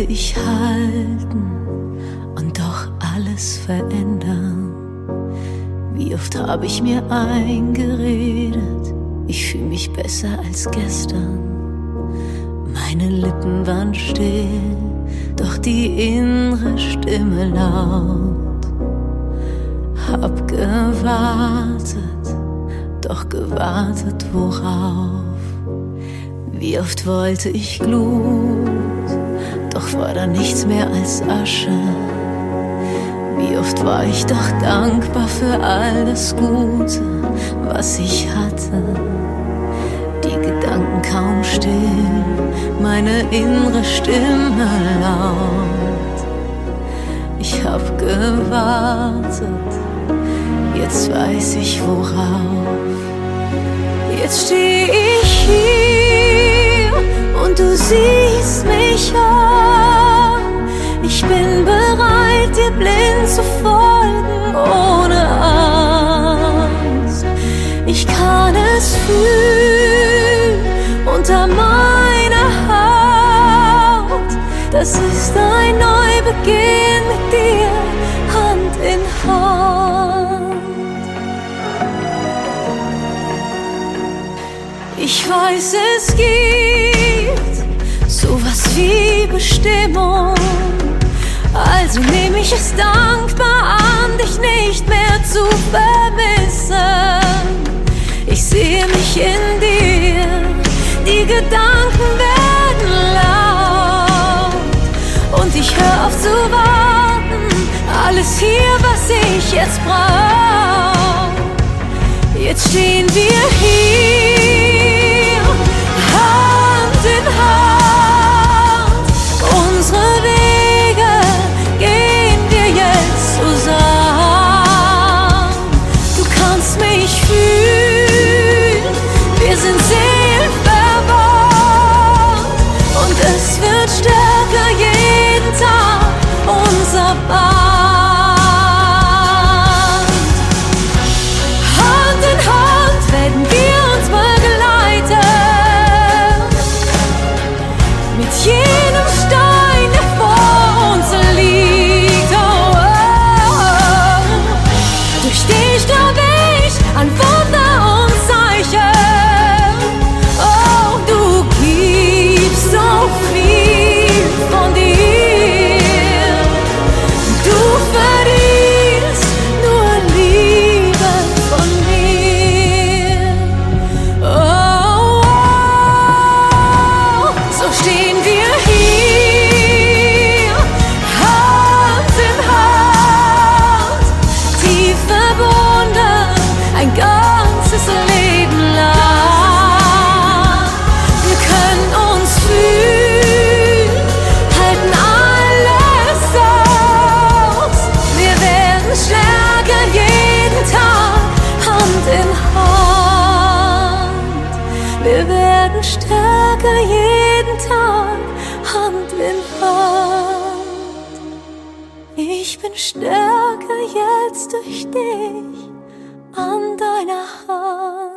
ich halten und doch alles verändern? Wie oft habe ich mir eingeredet, ich fühle mich besser als gestern. Meine Lippen waren still, doch die innere Stimme laut. Hab gewartet, doch gewartet worauf? Wie oft wollte ich Glut, doch war da nichts mehr als Asche. Wie oft war ich doch dankbar für all das Gute, was ich hatte. Die Gedanken kaum still, meine innere Stimme laut. Ich hab gewartet, jetzt weiß ich worauf. Jetzt steh ich hier und du siehst mich an. Ich bin bereit, dir blind zu folgen, ohne Angst. Ich kann es fühlen unter meiner Haut. Das ist ein Neubeginn mit dir, Hand in Hand. Ich weiß, es gibt sowas wie Bestimmung. Also nehme ich es dankbar an, dich nicht mehr zu vermissen. Ich sehe mich in dir, die Gedanken werden laut. Und ich höre auf zu warten, alles hier, was ich jetzt brauch. 你去。Wir werden stärker jeden Tag, Hand in Hand. Ich bin stärker jetzt durch dich an deiner Hand.